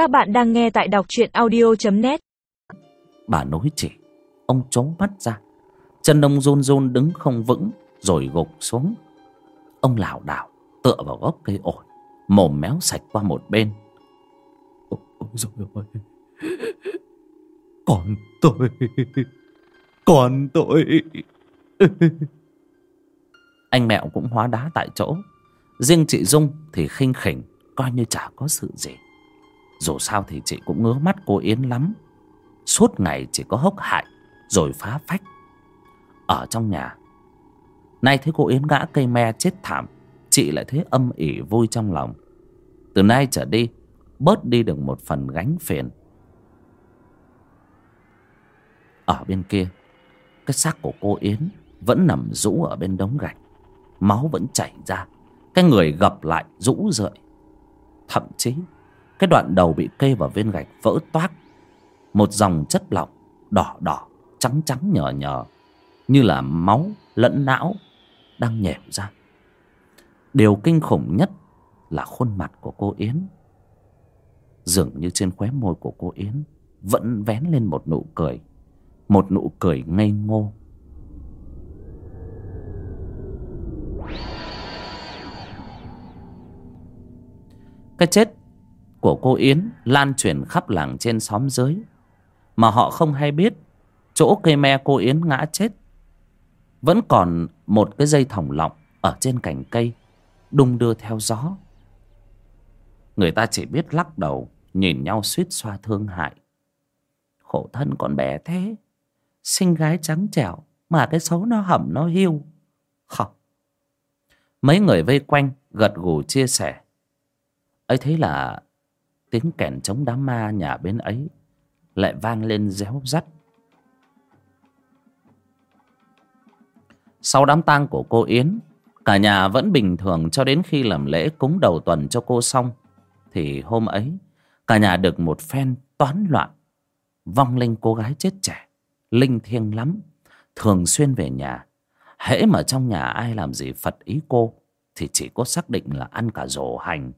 Các bạn đang nghe tại đọc truyện audio.net Bà nói chỉ Ông trố mắt ra. Chân ông run run đứng không vững Rồi gục xuống. Ông lảo đảo tựa vào gốc cây ổi Mồm méo sạch qua một bên. Ôi dồi ôi Còn tôi Còn tôi. Anh mẹo cũng hóa đá tại chỗ. Riêng chị Dung thì khinh khỉnh Coi như chả có sự gì dù sao thì chị cũng ngứa mắt cô Yến lắm. Suốt ngày chỉ có hốc hại, Rồi phá phách. Ở trong nhà, Nay thấy cô Yến ngã cây me chết thảm, Chị lại thấy âm ỉ vui trong lòng. Từ nay trở đi, Bớt đi được một phần gánh phiền. Ở bên kia, Cái xác của cô Yến Vẫn nằm rũ ở bên đống gạch. Máu vẫn chảy ra, Cái người gập lại rũ rượi. Thậm chí cái đoạn đầu bị kê vào viên gạch vỡ toác. Một dòng chất lỏng Đỏ đỏ, Trắng trắng nhờ nhờ, Như là máu lẫn não Đang nhẻo ra. Điều kinh khủng nhất Là khuôn mặt của cô Yến. Dường như trên khóe môi của cô Yến Vẫn vén lên một nụ cười, Một nụ cười ngây ngô. Cái chết của cô Yến lan truyền khắp làng trên xóm dưới Mà họ không hay biết, Chỗ cây me cô Yến ngã chết. Vẫn còn một cái dây thòng lọng Ở trên cành cây, Đung đưa theo gió. Người ta chỉ biết lắc đầu, Nhìn nhau suýt xoa thương hại. Khổ thân con bé thế Sinh gái trắng trẻo Mà cái xấu nó hẩm nó hiu. Không Mấy người vây quanh gật gù chia sẻ. Ấy thế là tiếng kèn chống đám ma nhà bên ấy lại vang lên réo rắt. Sau đám tang của cô yến, cả nhà vẫn bình thường cho đến khi làm lễ cúng đầu tuần cho cô xong, thì hôm ấy, cả nhà được một phen toán loạn, vong linh cô gái chết trẻ, linh thiêng lắm, thường xuyên về nhà. Hễ mà trong nhà ai làm gì phật ý cô, thì chỉ có xác định là ăn cả rổ hành.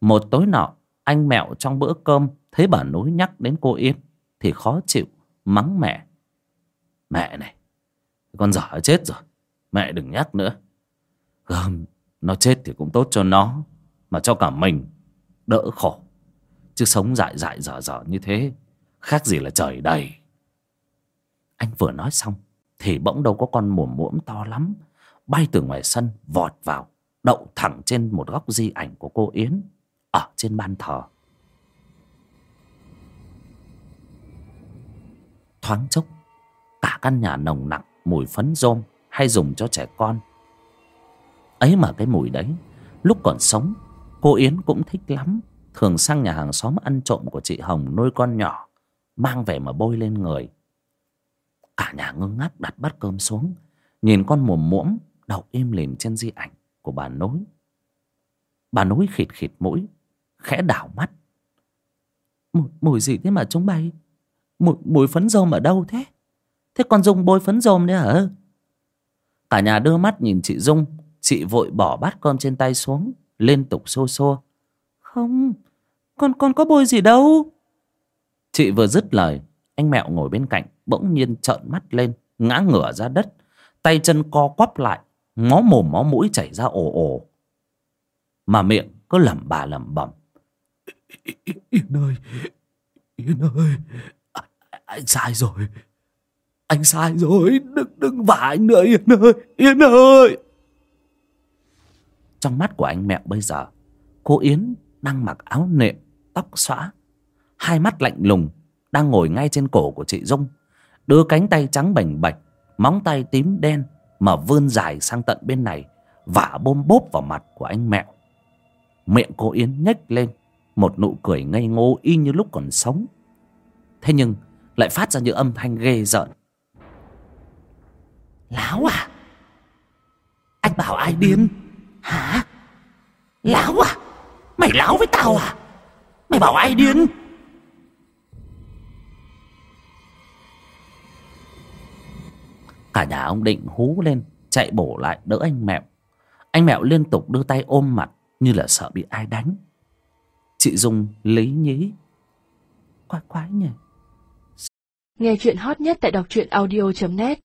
Một tối nọ anh mẹo trong bữa cơm thấy bà núi nhắc đến cô yến thì khó chịu, mắng mẹ. Mẹ này, con dở chết rồi, mẹ đừng nhắc nữa. Gơm nó chết thì cũng tốt cho nó, mà cho cả mình, đỡ khổ. Chứ sống dại dại dở dở như thế, khác gì là trời đầy. Anh vừa nói xong thì bỗng đâu có con mồm muỗm to lắm, bay từ ngoài sân vọt vào, đậu thẳng trên một góc di ảnh của cô yến ở trên ban thờ. Thoáng chốc, cả căn nhà nồng nặc, mùi phấn rôm hay dùng cho trẻ con. Ấy mà cái mùi đấy, lúc còn sống, cô yến cũng thích lắm. Thường sang nhà hàng xóm ăn trộm của chị hồng nuôi con nhỏ, mang về mà bôi lên người. Cả nhà ngơ ngác đặt bát cơm xuống, nhìn con mồm muỗm đậu im lìm trên di ảnh của bà nối. Bà nối khịt khịt mũi khẽ đảo mắt. Mùi, mùi gì thế mà chúng bay? Mùi, mùi phấn rôm ở đâu thế? Thế con dung bôi phấn rôm đấy hả? Cả nhà đưa mắt nhìn chị dung. Chị vội bỏ bát con trên tay xuống liên tục xô xô. Không con con có bôi gì đâu. Chị vừa dứt lời anh mẹo ngồi bên cạnh bỗng nhiên trợn mắt lên ngã ngửa ra đất. Tay chân co quắp lại ngó mồm ngó mũi chảy ra ồ ồ. Mà miệng cứ lẩm bà lẩm bẩm. Yên ơi Yên ơi. À, anh sai rồi. Anh sai rồi. Đừng đừng vả anh nữa, Yên ơi. Yên ơi. Trong mắt của anh mẹo bây giờ, cô yến đang mặc áo nệm, tóc xõa. Hai mắt lạnh lùng đang ngồi ngay trên cổ của chị dung. Đưa cánh tay trắng bềnh bạch, móng tay tím đen mà vươn dài sang tận bên này, vả bôm bốp vào mặt của anh mẹo. Miệng cô yến nhếch lên một nụ cười ngây ngô y như lúc còn sống. Thế nhưng lại phát ra những âm thanh ghê rợn. Láo à? Anh bảo ai điên hả? Láo à? Mày láo với tao à? Mày bảo ai điên cả nhà ông định hú lên chạy bổ lại đỡ anh mẹo. Anh mẹo liên tục đưa tay ôm mặt như là sợ bị ai đánh chị dung lấy nhí. Quái quái nhỉ. Nghe chuyện hot nhất tại đọc truyện audio.net